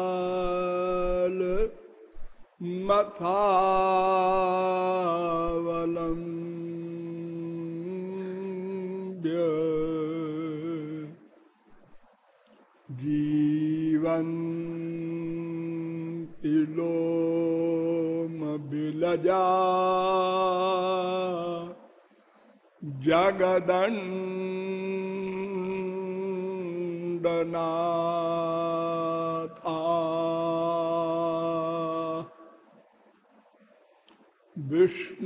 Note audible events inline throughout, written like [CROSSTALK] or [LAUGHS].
यस्यैकनिश्वसितकाल मथावलम्ब्य जीवन्ति लोमभिलजा जगदण्डनाथा विष्णुर्महान्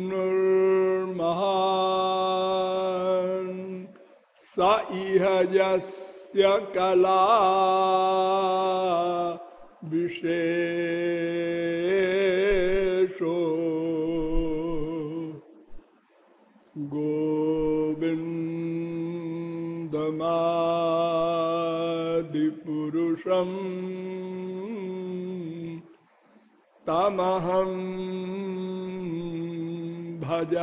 स इह यस्य कला विशेषो। गोविन्दमादिपुरुषम् तमहं भजामि।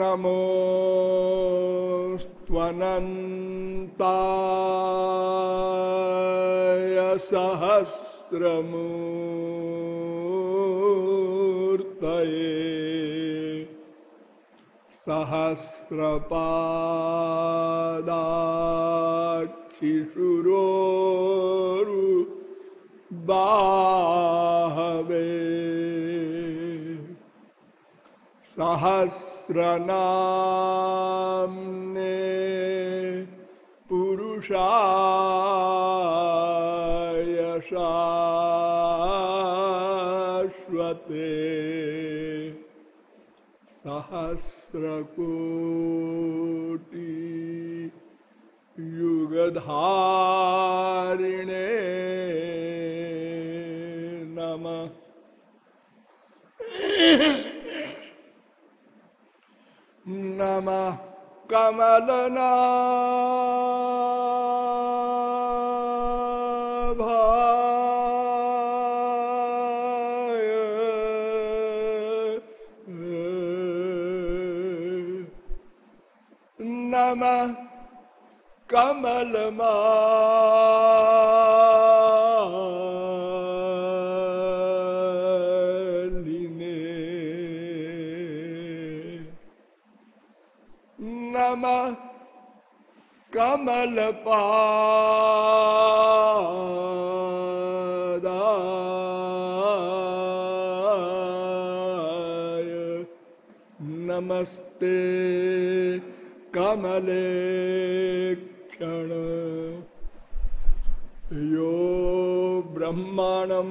नमोऽस्त्वनन्ताय सहस्रमूर्तये सहस्रपादाक्षिषुरोरु बाहवे। सहस्रनाम्ने पुरुषाय सहस्रकोटि युगधारिणे नमः। नमः कमलनाभाय नमः कमलमालिने नमः कमलपादाय नमस्ते कमले क्षण। यो ब्रह्मणं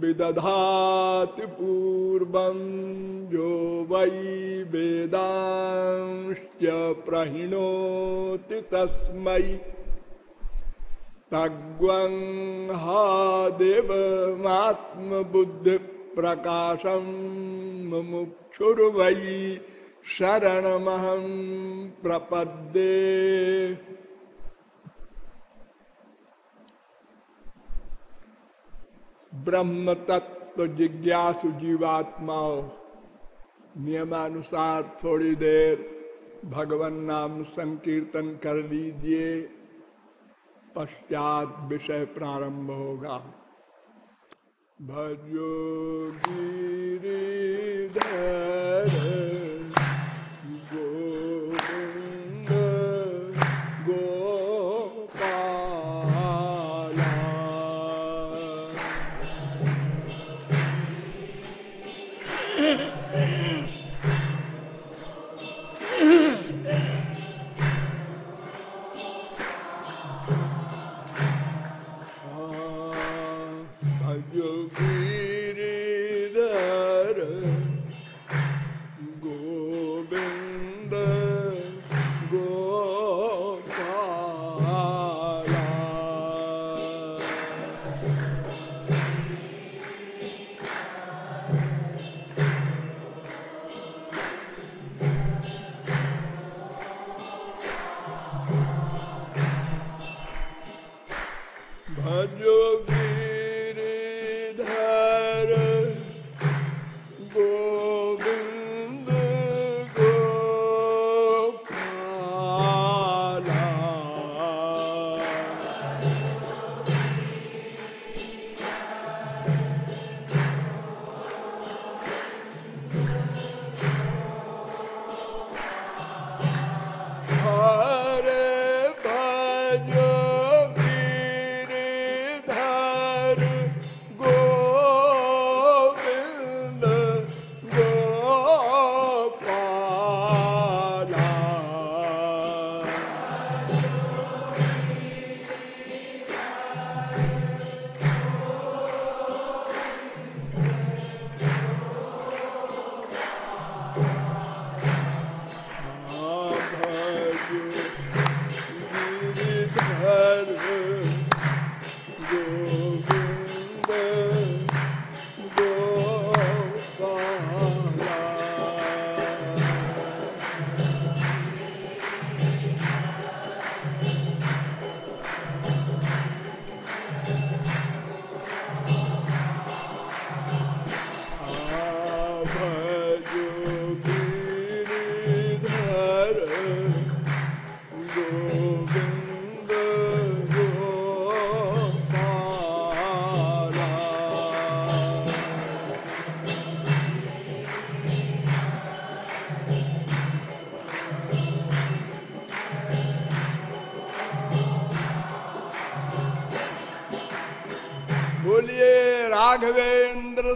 विदधाति पूर्वं यो वै वेदांश्च प्रहिणोति तस्मै। तग्वं हा देवमात्मबुद्धिप्रकाशं शरणमहं प्रपद्ये। ब्रह्म तत्व जिज्ञासु जीवात्माओं नियमानुसार थोड़ी देर भगवान नाम संकीर्तन कर लीजिए। पश्चात विषय प्रारंभ होगा। भजो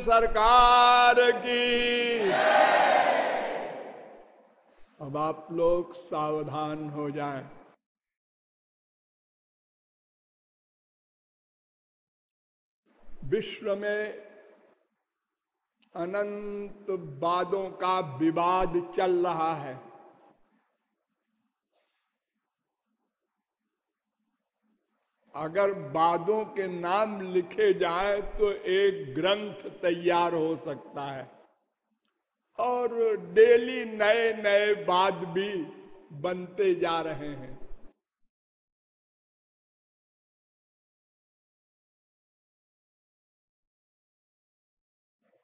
सरकार की। अब आप लोग सावधान हो जाए। विश्व में अनंत वादों का विवाद चल रहा है। अगर वादों के नाम लिखे जाए तो एक ग्रंथ तैयार हो सकता है। और डेली नए नए वाद भी बनते जा रहे हैं।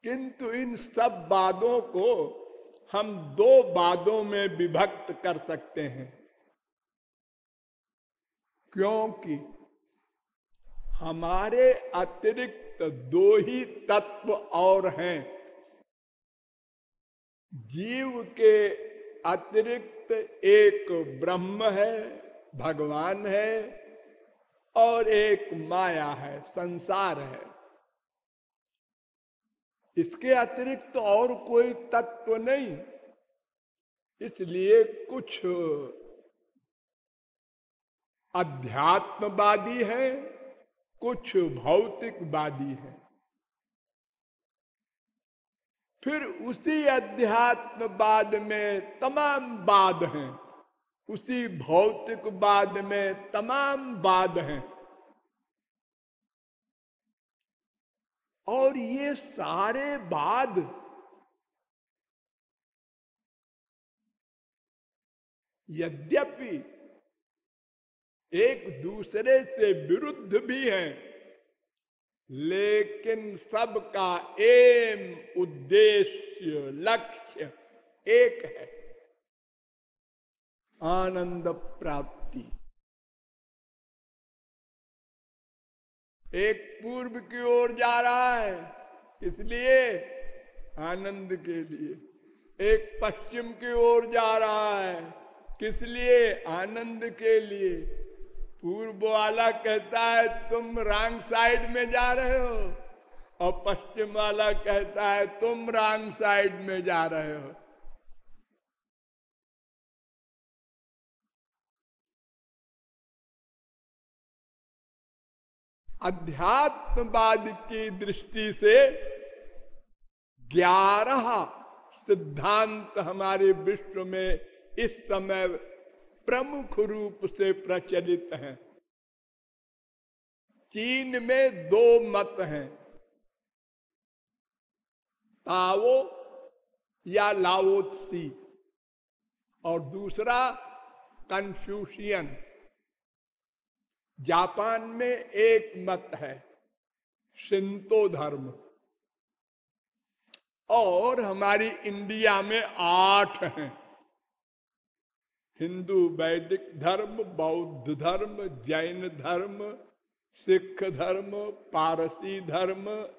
किंतु इन सब वादों को हम दो वादों में विभक्त कर सकते हैं। क्योंकि हमारे अतिरिक्त दो ही तत्व और हैं। जीव के अतिरिक्त एक ब्रह्म है, भगवान है और एक माया है, संसार है। इसके अतिरिक्त और कोई तत्व नहीं। इसलिए कुछ अध्यात्मवादी है। कुछ भौतिकवादी है। फिर उसी अध्यात्मवाद में तमाम वाद हैं। उसी भौतिकवाद में तमाम वाद हैं। और ये सारे बाद यद्यपि एक दूसरे से विरुद्ध भी हैं। लेकिन सबका एम उद्देश्य, लक्ष्य एक है। आनंद प्राप्ति। एक पूर्व की ओर जा रहा है, इसलिए आनंद के लिए। एक पश्चिम की ओर जा रहा है, किस लिए? आनंद के लिए। पूर्व वाला कहता है, तुम रॉन्ग साइड में जा रहे हो। और पश्चिम वाला कहता है, तुम रॉन्ग साइड में जा रहे हो। अध्यात्मवाद की दृष्टि से ग्यारह सिद्धांत हमारे विश्व में इस समय प्रमुख रूप से प्रचलित हैं। चीन में दो मत हैं। ताओ या लाओत्सी। और दूसरा, कन्फ्यूशियन। जापान में एक मत है, शिंतो धर्म। और हमारी इंडिया में आठ हैं। हिंदू वैदिक धर्म, बौद्ध धर्म, जैन धर्म, सिख धर्म, पारसी धर्म,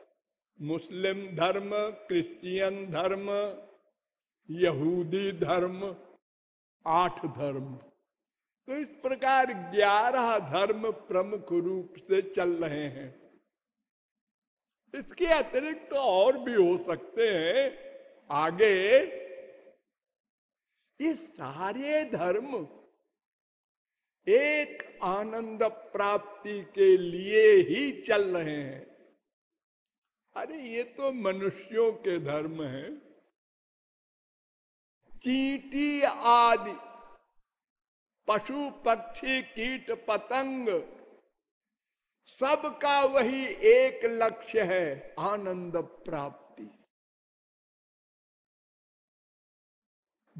मुस्लिम धर्म, क्रिश्चियन धर्म, यहूदी धर्म, आठ धर्म। तो इस प्रकार ग्यारह धर्म प्रमुख रूप से चल रहे हैं। इसके अतिरिक्त तो और भी हो सकते हैं। आगे ये सारे धर्म एक आनंद प्राप्ति के लिए ही चल रहे हैं। अरे, ये तो मनुष्यों के धर्म है। चीटी आदि, पशु पक्षी, कीट पतंग, सबका वही एक लक्ष्य है, आनंद प्राप्ति।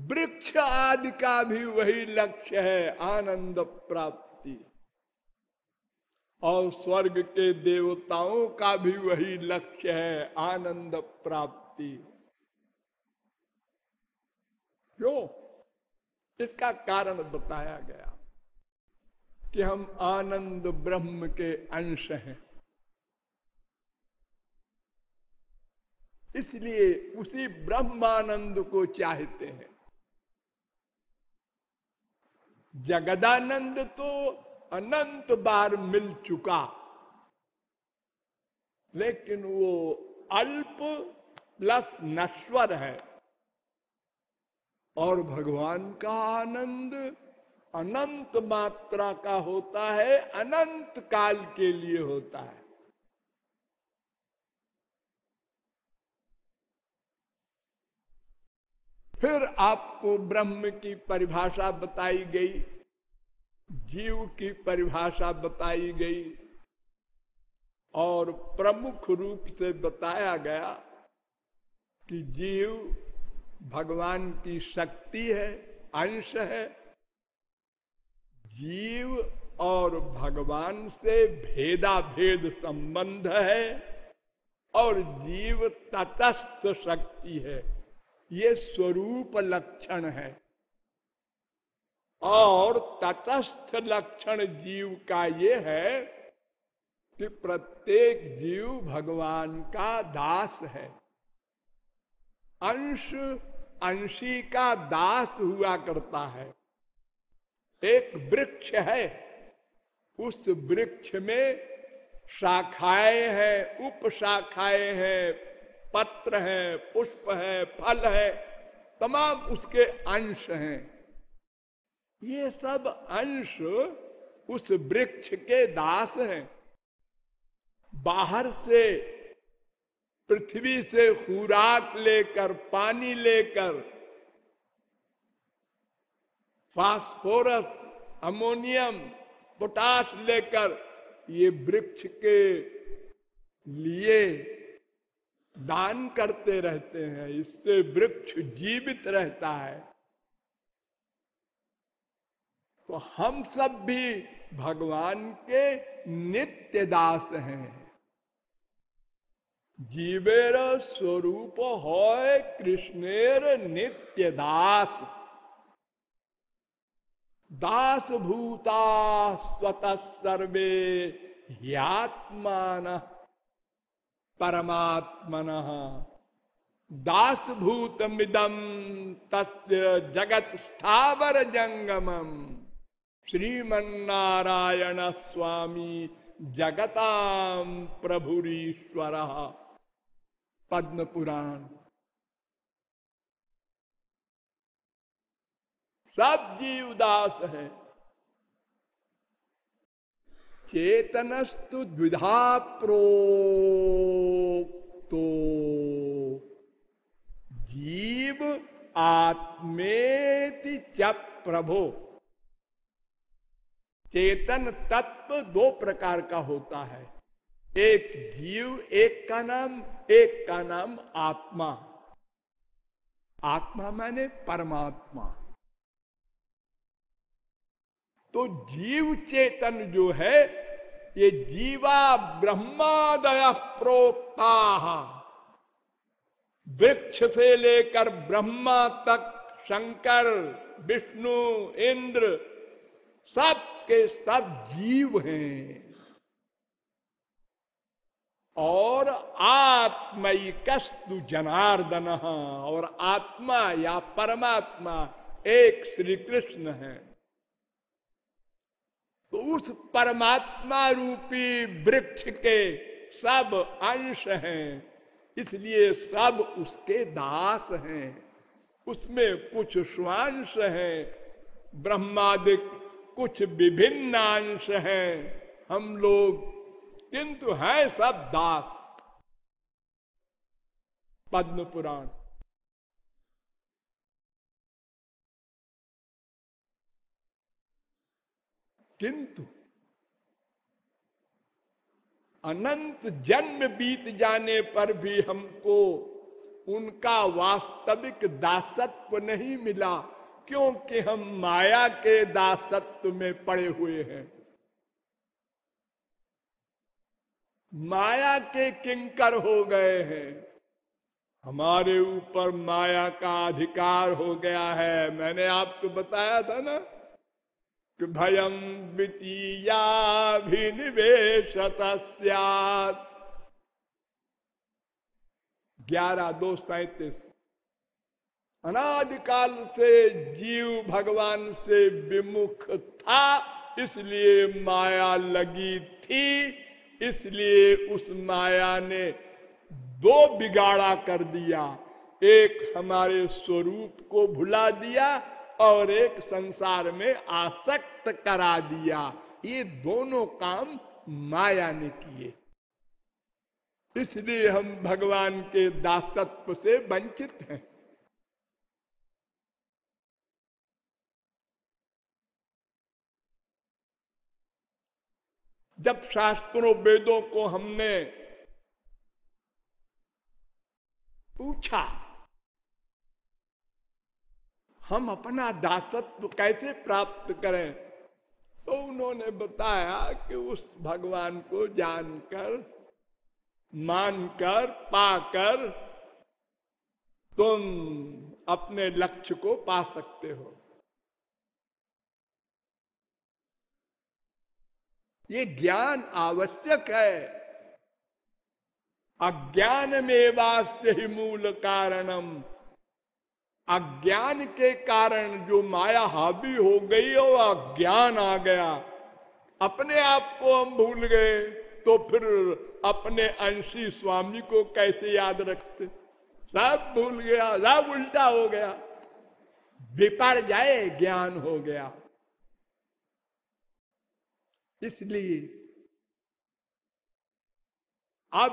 वृक्ष आदि का भी वही लक्ष्य है, आनंद प्राप्ति। और स्वर्ग के देवताओं का भी वही लक्ष्य है, आनंद प्राप्ति। क्यों? इसका कारण बताया गया कि हम आनंद ब्रह्म के अंश हैं। इसलिए उसी ब्रह्मानंद को चाहते हैं। जगदानंद तो अनंत बार मिल चुका। लेकिन वो अल्प प्लस नश्वर है। और भगवान का आनंद अनंत मात्रा का होता है, अनंत काल के लिए होता है। फिर आपको ब्रह्म की परिभाषा बताई गई, जीव की परिभाषा बताई गई, और प्रमुख रूप से बताया गया कि जीव भगवान की शक्ति है, अंश है। जीव और भगवान से भेदा भेद संबंध है, और जीव तटस्थ शक्ति है। ये स्वरूप लक्षण है। और तटस्थ लक्षण जीव का ये है कि प्रत्येक जीव भगवान का दास है। अंश, अंशी का दास हुआ करता है। एक वृक्ष है, उस वृक्ष में शाखाएँ हैं, उप शाखाएँ हैं पत्र है, पुष्प है, फल है, तमाम उसके अंश हैं। ये सब अंश उस वृक्ष के दास हैं। बाहर से, पृथ्वी से खुराक लेकर, पानी लेकर, फास्फोरस, अमोनियम, पोटाश लेकर ये वृक्ष के लिए दान करते रहते हैं, इससे वृक्ष जीवित रहता है। तो हम सब भी भगवान के नित्य दास हैं। जीवेर स्वरूप हो कृष्णेर नित्य दास। दास भूता स्वतः सर्वे ह्यात्मान परमात्मन। दास भूत मिदम तस्य जगत स्थावर जंगमम श्रीमन्नारायण स्वामी जगताम प्रभुरीश्वर। पद्म पुराण सब जीव दास है। चेतनस्तु द्विधा प्रोक्तो जीव आत्मेति च प्रभो। चेतन तत्व दो प्रकार का होता है। एक जीव, एक का नाम, एक का नाम आत्मा। आत्मा माने परमात्मा। तो जीव चेतन जो है, ये जीवा ब्रह्मादय प्रोक्ता वृक्ष से लेकर ब्रह्मा तक, शंकर, विष्णु, इंद्र, सब के सब जीव हैं। और आत्मकस्तु जनार्दन, और आत्मा या परमात्मा एक श्री कृष्ण है। तो उस परमात्मा रूपी वृक्ष के सब अंश हैं। इसलिए सब उसके दास हैं। उसमें कुछ स्वांश हैं। ब्रह्मादिक कुछ विभिन्न अंश हैं। हम लोग किंतु है सब दास। पद्म पुराण किंतु अनंत जन्म बीत जाने पर भी हमको उनका वास्तविक दासत्व नहीं मिला, क्योंकि हम माया के दासत्व में पड़े हुए हैं। माया के किंकर हो गए हैं। हमारे ऊपर माया का अधिकार हो गया है। मैंने आपको बताया था ना भयम द्वितीयाभिनिवेशत ग्यारह दो सैतीस। अनादिकाल से जीव भगवान से विमुख था, इसलिए माया लगी थी, इसलिए उस माया ने दो बिगाड़ा कर दिया। एक हमारे स्वरूप को भुला दिया और एक संसार में आसक्त करा दिया। ये दोनों काम माया ने किए। इसलिए हम भगवान के दासत्व से वंचित हैं। जब शास्त्रों वेदों को हमने पूछा हम अपना दासत्व कैसे प्राप्त करें? तो उन्होंने बताया कि उस भगवान को जानकर, मानकर, पाकर तुम अपने लक्ष्य को पा सकते हो। ये ज्ञान आवश्यक है। अज्ञान में वास्य ही मूल कारणम अज्ञान के कारण जो माया हावी हो गई और अज्ञान आ गया। अपने आप को हम भूल गए तो फिर अपने अंशी स्वामी को कैसे याद रखते? सब भूल गया, सब उल्टा हो गया। विपर जाए, ज्ञान हो गया। इसलिए अब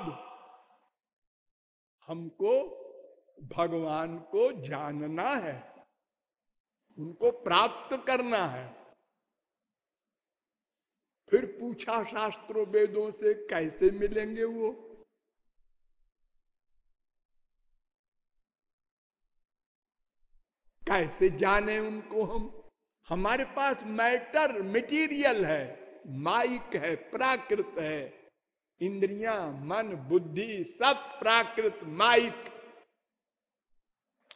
हमको भगवान को जानना है, उनको प्राप्त करना है। फिर पूछा शास्त्रों वेदों से कैसे मिलेंगे वो? कैसे जाने उनको हम? हमारे पास मैटर, मटेरियल है, माइक है, प्राकृत है। इंद्रियाँ, मन, बुद्धि, सब प्राकृत माइक।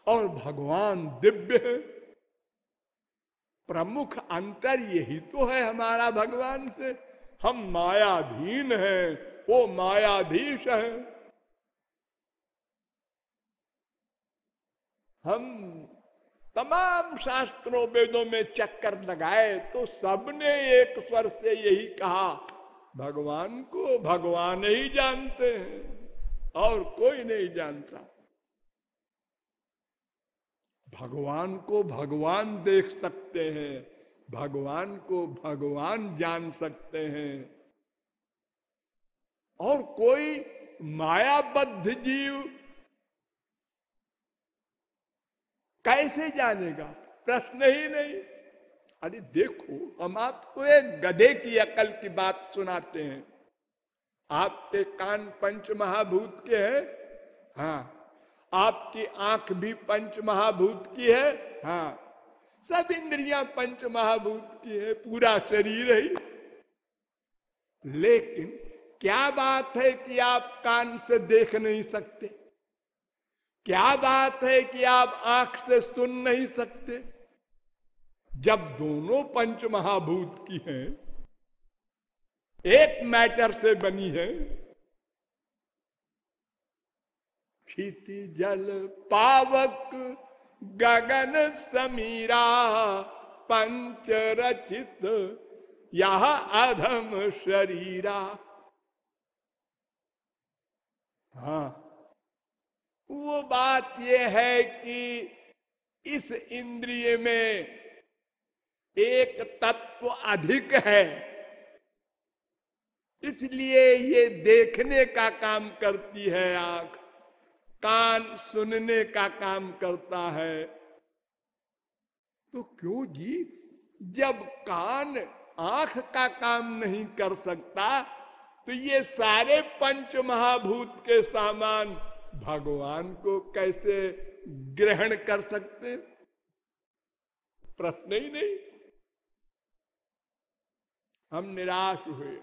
और भगवान दिव्य है। प्रमुख अंतर यही तो है हमारा भगवान से। हम मायाधीन हैं, वो मायाधीश है। हम तमाम शास्त्रों वेदों में चक्कर लगाए तो सबने एक स्वर से यही कहा, भगवान को भगवान ही जानते हैं और कोई नहीं जानता। भगवान को भगवान देख सकते हैं, भगवान को भगवान जान सकते हैं। और कोई मायाबद्ध जीव कैसे जानेगा? प्रश्न ही नहीं। अरे देखो, हम आपको एक गधे की अकल की बात सुनाते हैं। आपके कान पंच महाभूत के हैं? हाँ। आपकी आँख भी पंच महाभूत की है। हाँ। सब इंद्रियाँ पंच महाभूत की है पूरा शरीर ही। लेकिन क्या बात है कि आप कान से देख नहीं सकते? क्या बात है कि आप आँख से सुन नहीं सकते? जब दोनों पंच महाभूत की हैं एक मैटर से बनी है क्षिति जल पावक, गगन समीरा, पंच रचित, यह अधम शरीरा। हाँ। वो बात ये है कि इस इंद्रिय में एक तत्व अधिक है। इसलिए ये देखने का काम करती है आँख। कान सुनने का काम करता है। तो क्यों जी? जब कान आँख का काम नहीं कर सकता तो ये सारे पंच महाभूत के सामान भगवान को कैसे ग्रहण कर सकते प्रश्न ही नहीं। हम निराश हुए।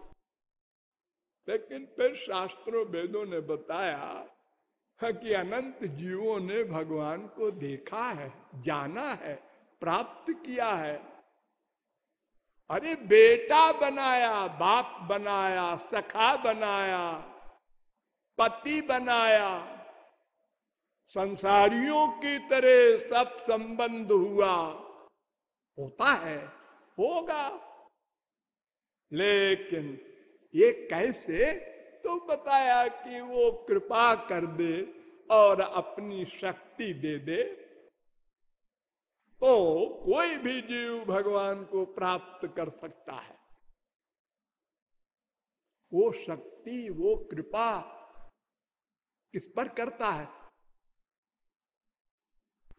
लेकिन फिर शास्त्रों वेदों ने बताया कि अनंत जीवों ने भगवान को देखा है, जाना है, प्राप्त किया है। अरे बेटा बनाया, बाप बनाया, सखा बनाया, पति बनाया, संसारियों की तरह सब संबंध हुआ। होता है, होगा। लेकिन ये कैसे तो बताया कि वो कृपा कर दे और अपनी शक्ति दे दे। तो कोई भी जीव भगवान को प्राप्त कर सकता है। वो शक्ति, वो कृपा किस पर करता है?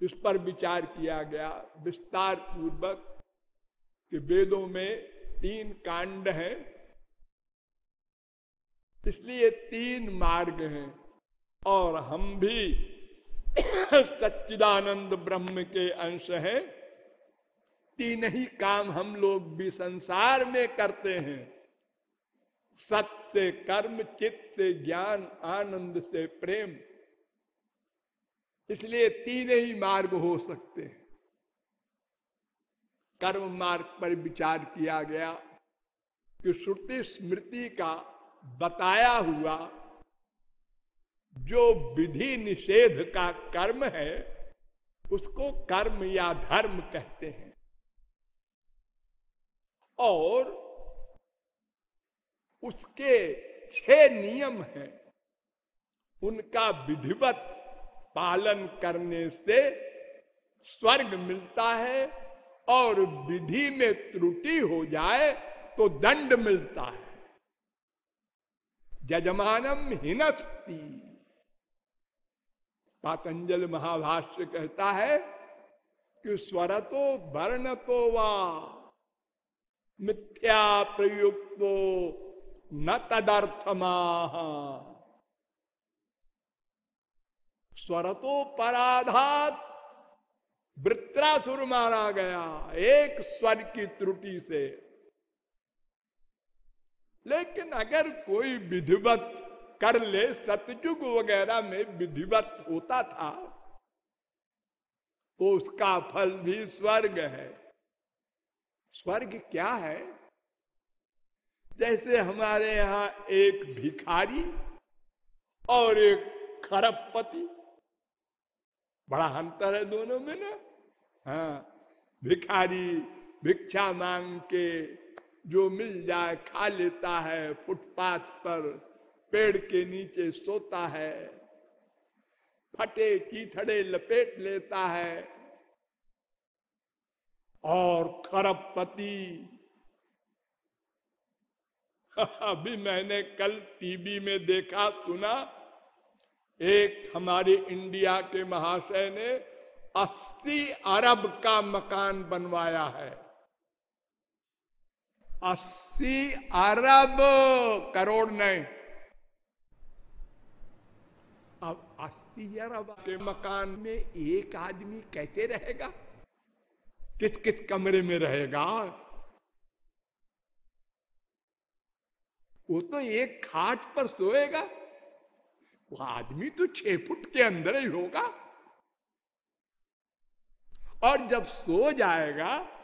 इस पर विचार किया गया विस्तार पूर्वक कि वेदों में तीन कांड हैं। इसलिए तीन मार्ग हैं। और हम भी [COUGHS] सच्चिदानंद ब्रह्म के अंश हैं। तीन ही काम हम लोग भी संसार में करते हैं। सत्य कर्म, चित्त से ज्ञान, आनंद से प्रेम। इसलिए तीन ही मार्ग हो सकते हैं। कर्म मार्ग पर विचार किया गया कि श्रुति स्मृति का बताया हुआ, जो विधि निषेध का कर्म है, उसको कर्म या धर्म कहते हैं। और उसके छह नियम हैं। उनका विधिवत पालन करने से स्वर्ग मिलता है, और विधि में त्रुटि हो जाए तो दंड मिलता है। जजमानम हिनस्ती। पातंजल महाभाष्य कहता है कि स्वर तो वर्ण तो वा, मिथ्या प्रयुक्तो न तदर्थमा। स्वरतो पराधात, वृत्रासुर मारा गया एक स्वर की त्रुटि से। लेकिन अगर कोई विधिवत कर ले, सतयुग वगैरह में विधिवत होता था तो उसका फल भी स्वर्ग है। स्वर्ग क्या है? जैसे हमारे यहाँ एक भिखारी और एक खरबपति। बड़ा अंतर है दोनों में ना? हाँ भिखारी भिक्षा मांग के जो मिल जाए खा लेता है, फुटपाथ पर पेड़ के नीचे सोता है, फटे कीथड़े लपेट लेता है, और खरबपति अभी मैंने कल टीवी में देखा, सुना, एक हमारे इंडिया के महाशय ने 80 अरब का मकान बनवाया है। 80 अरब करोड़ नहीं। अब अस्सी अरब के मकान में एक आदमी कैसे रहेगा? किस किस कमरे में रहेगा? वो तो एक खाट पर सोएगा। वो आदमी तो छह फुट के अंदर ही होगा। और जब सो जाएगा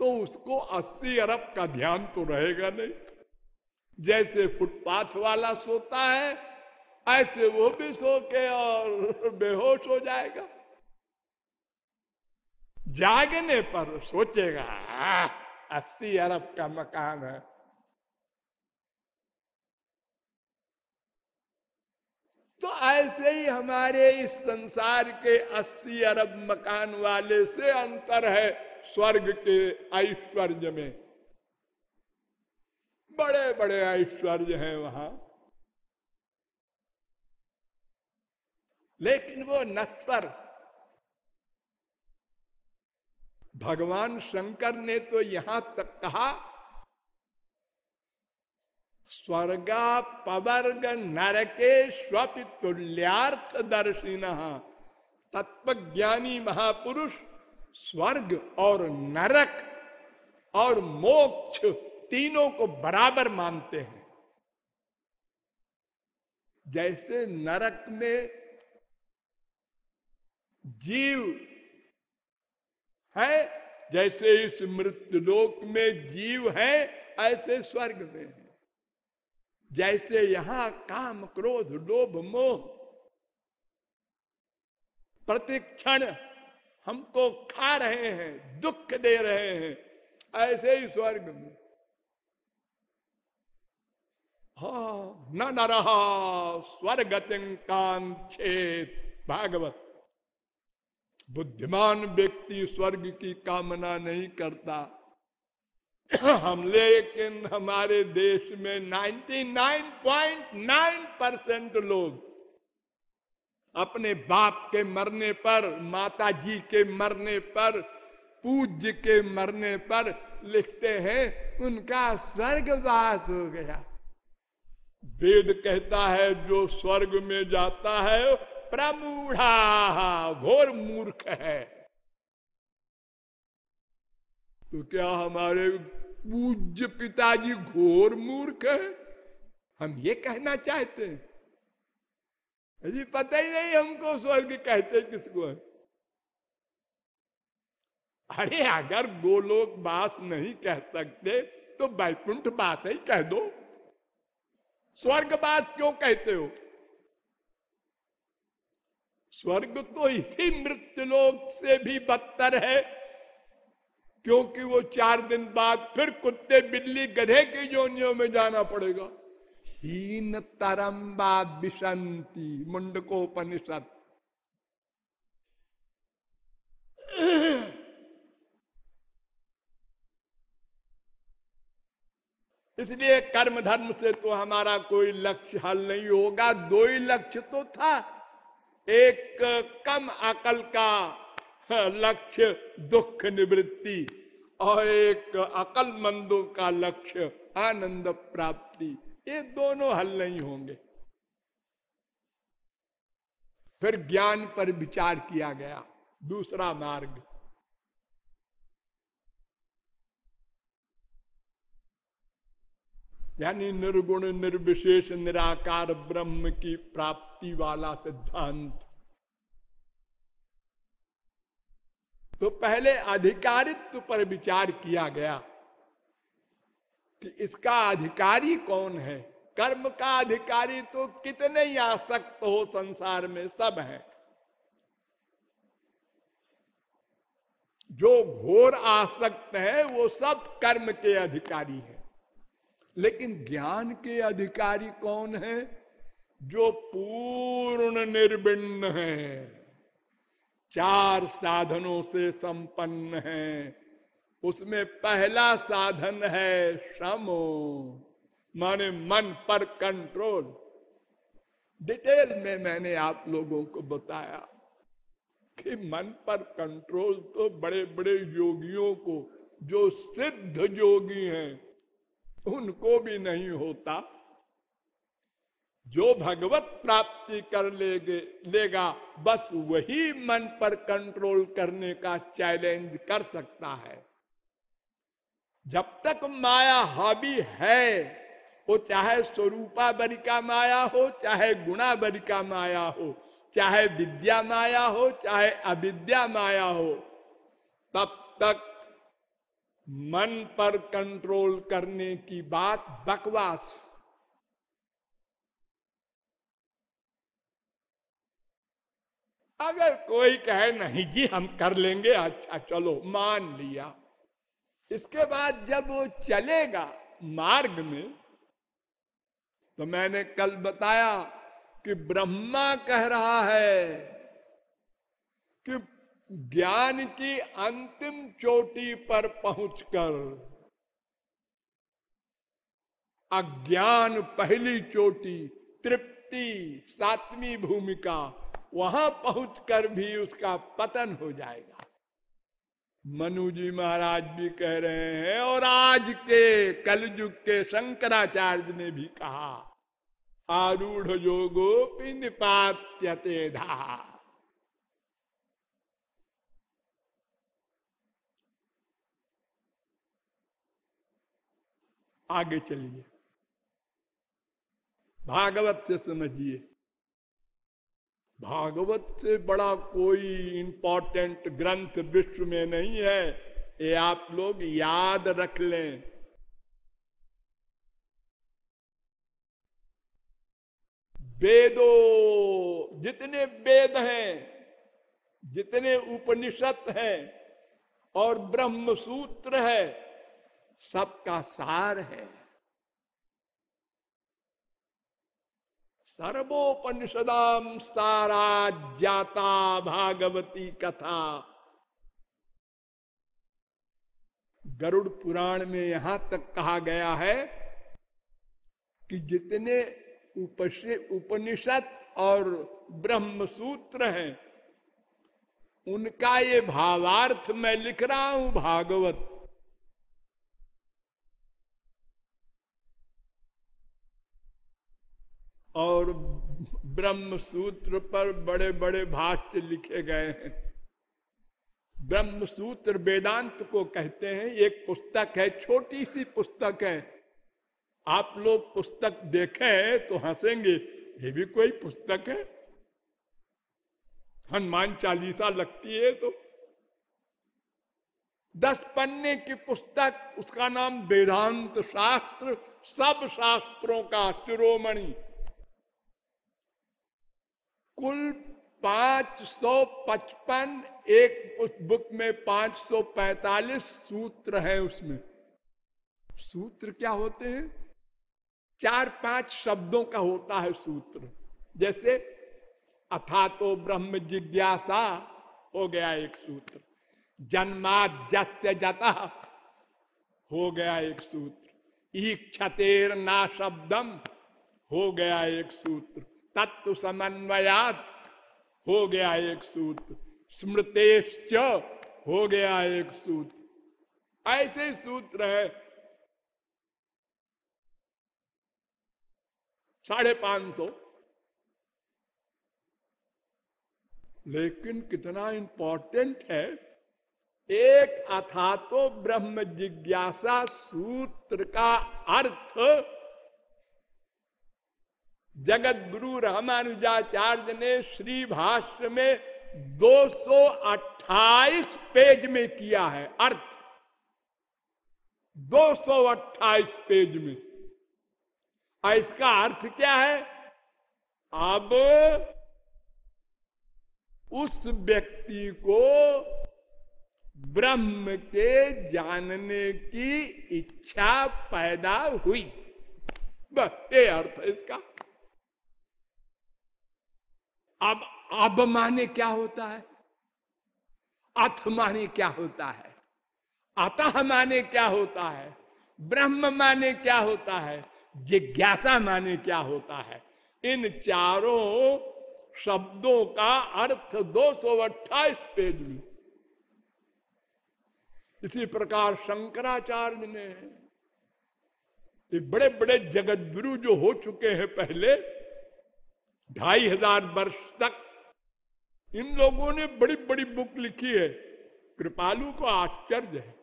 तो उसको अस्सी अरब का ध्यान तो रहेगा नहीं। जैसे फुटपाथ वाला सोता है, ऐसे वो भी सो के और बेहोश हो जाएगा। जागने पर सोचेगा अस्सी अरब का मकान है। तो ऐसे ही हमारे इस संसार के अस्सी अरब मकान वाले से अंतर है। स्वर्ग के ऐश्वर्य में। बड़े बड़े ऐश्वर्य हैं वहाँ। लेकिन वो नश्वर। भगवान शंकर ने तो यहाँ तक कहा स्वर्गा पवर्ग नरके स्वपि दर्शिन तत्व ज्ञानी महापुरुष स्वर्ग और नरक और मोक्ष तीनों को बराबर मानते हैं। जैसे नरक में जीव है, जैसे इस मृत्युलोक में जीव है, ऐसे स्वर्ग में है। जैसे यहाँ काम, क्रोध, लोभ, मोह, प्रतिक्षण हमको खा रहे हैं, दुख दे रहे हैं, ऐसे ही स्वर्ग में। हा, न रहा स्वर्गतिं कांक्षेत। भागवत। बुद्धिमान व्यक्ति स्वर्ग की कामना नहीं करता। [COUGHS] हम लेकिन हमारे देश में 99.9 परसेंट लोग अपने बाप के मरने पर माता जी के मरने पर, पूज्य के मरने पर लिखते हैं, उनका स्वर्गवास हो गया। वेद कहता है, जो स्वर्ग में जाता है प्रमूढ़ा घोर मूर्ख है। तो क्या हमारे पूज्य पिताजी घोर मूर्ख है? हम ये कहना चाहते हैं अजी पता ही नहीं हमको स्वर्ग कहते किसको है। अरे अगर गोलोक बास नहीं कह सकते तो बैकुंठ बास ही कह दो। स्वर्ग बास क्यों कहते हो? स्वर्ग तो इसी मृत्युलोक से भी बदतर है, क्योंकि वो चार दिन बाद फिर कुत्ते बिल्ली गधे की जोनियों में जाना पड़ेगा। हीन तरम्बाद विशंति, मुंडकोपनिषद। इसलिए कर्म धर्म से तो हमारा कोई लक्ष्य हल नहीं होगा, दो ही लक्ष्य तो था। एक कम अकल का लक्ष्य, दुख निवृत्ति, और एक अकलमंदों का लक्ष्य, आनंद प्राप्ति। ये दोनों हल नहीं होंगे। फिर ज्ञान पर विचार किया गया, दूसरा मार्ग। यानी निर्गुण, निर्विशेष, निराकार ब्रह्म की प्राप्ति वाला सिद्धांत। तो पहले अधिकारित्व पर विचार किया गया। कि इसका अधिकारी कौन है? कर्म का अधिकारी तो कितने ही आसक्त हो संसार में सब है। जो घोर आसक्त है, वो सब कर्म के अधिकारी है। लेकिन ज्ञान के अधिकारी कौन है? जो पूर्ण निर्विण्ण है। चार साधनों से संपन्न है। उसमें पहला साधन है श्रमो माने मन पर कंट्रोल डिटेल में मैंने आप लोगों को बताया कि मन पर कंट्रोल तो बड़े बड़े योगियों को, जो सिद्ध योगी हैं, उनको भी नहीं होता। जो भगवत प्राप्ति कर लेगे, लेगा, बस वही मन पर कंट्रोल करने का चैलेंज कर सकता है। जब तक माया हावी है, वो चाहे स्वरूपा बरिका माया हो, चाहे गुणा बरिका माया हो, चाहे विद्या माया हो, चाहे अविद्या माया हो, तब तक मन पर कंट्रोल करने की बात बकवास। अगर कोई कहे, नहीं जी, हम कर लेंगे अच्छा चलो, मान लिया। इसके बाद जब वो चलेगा मार्ग में तो मैंने कल बताया कि ब्रह्मा कह रहा है कि ज्ञान की अंतिम चोटी पर पहुंचकर, अज्ञान पहली चोटी, तृप्ति सातवीं भूमिका, वहाँ पहुंचकर भी उसका पतन हो जाएगा। मनु जी महाराज भी कह रहे हैं, और आज के कलयुग के शंकराचार्य ने भी कहा, आरूढ़ योगो निपात्यते धा। आगे चलिए। भागवत से समझिए। भागवत से बड़ा कोई इंपॉर्टेंट ग्रंथ विश्व में नहीं है। ये आप लोग याद रख लें। वेदो, जितने वेद हैं, जितने उपनिषद हैं और ब्रह्म सूत्र है, सबका सार है। सर्वोपनिषदाम सारा जाता भागवती कथा। गरुड़ पुराण में यहाँ तक कहा गया है कि जितने उपनिषद और ब्रह्म सूत्र हैं, उनका ये भावार्थ मैं लिख रहा हूँ भागवत। और ब्रह्म सूत्र पर बड़े बड़े भाष्य लिखे गए हैं। ब्रह्म सूत्र वेदांत को कहते हैं, एक पुस्तक है, छोटी सी पुस्तक है। आप लोग पुस्तक देखें तो हंसेंगे, ये भी कोई पुस्तक है? हनुमान चालीसा लगती है तो। दस पन्ने की पुस्तक, उसका नाम वेदांत शास्त्र, सब शास्त्रों का शिरोमणि कुल पाँच सौ पचपन, एक बुक में पाँच सौ पैतालीस सूत्र है उसमें। सूत्र क्या होते हैं? चार पाँच शब्दों का होता है सूत्र। जैसे अथा तो ब्रह्म जिज्ञासा हो गया एक सूत्र। जन्माद्यस्य जता हो गया एक सूत्र। ई क्षतेर ना शब्दम हो गया एक सूत्र। तत्व समन्वयात हो गया एक सूत्र स्मृतेश्च हो गया एक सूत्र ऐसे सूत्र है। साढ़े पाँच सौ। लेकिन कितना इंपॉर्टेंट है। एक अथा तो ब्रह्म जिज्ञासा सूत्र का अर्थ जगत गुरु रामानुजाचार्य ने श्री भाष्य में 228 पेज में किया है, अर्थ। 228 पेज में। और इसका अर्थ क्या है? अब उस व्यक्ति को ब्रह्म के जानने की इच्छा पैदा हुई। बस, ये अर्थ है इसका। अब अब माने क्या होता है? अथ माने क्या होता है? अतः माने क्या होता है? ब्रह्म माने क्या होता है? जिज्ञासा माने क्या होता है? इन चारों शब्दों का अर्थ दो सौ अट्ठाईस पेज में। इसी प्रकार शंकराचार्य ने बड़े बड़े जगत गुरु जो हो चुके हैं पहले ढाई हज़ार वर्ष तक इन लोगों ने बड़ी बड़ी बुक लिखी है। कृपालु को आश्चर्य है।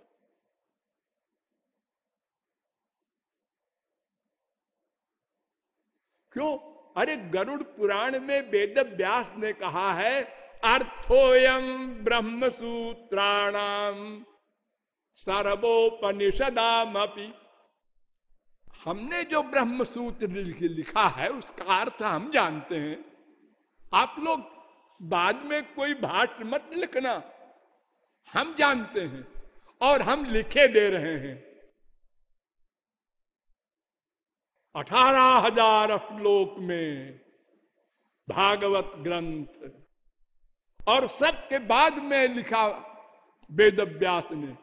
क्यों? अरे गरुड़ पुराण में वेद व्यास ने कहा है अर्थोयम ब्रह्म सूत्राणाम सर्वोपनिषदाम हमने जो ब्रह्म सूत्र लिखा है, उसका अर्थ हम जानते हैं। आप लोग बाद में कोई भाष्य मत लिखना। हम जानते हैं और हम लिखे दे रहे हैं। अठारह हज़ार श्लोक में भागवत ग्रंथ। और सबके बाद में लिखा वेद व्यास ने।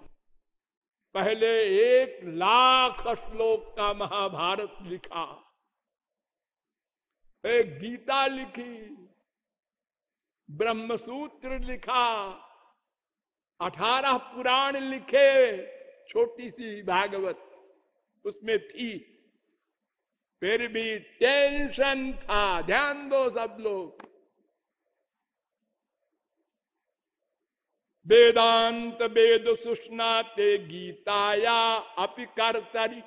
पहले एक लाख श्लोक का महाभारत लिखा। एक गीता लिखी, ब्रह्मसूत्र लिखा, अठारह पुराण लिखे, छोटी सी भागवत उसमें थी। फिर भी टेंशन था, ध्यान दो सब लोग। वेदांत वेद सुष्णाते गीताया अपि कर्तरी।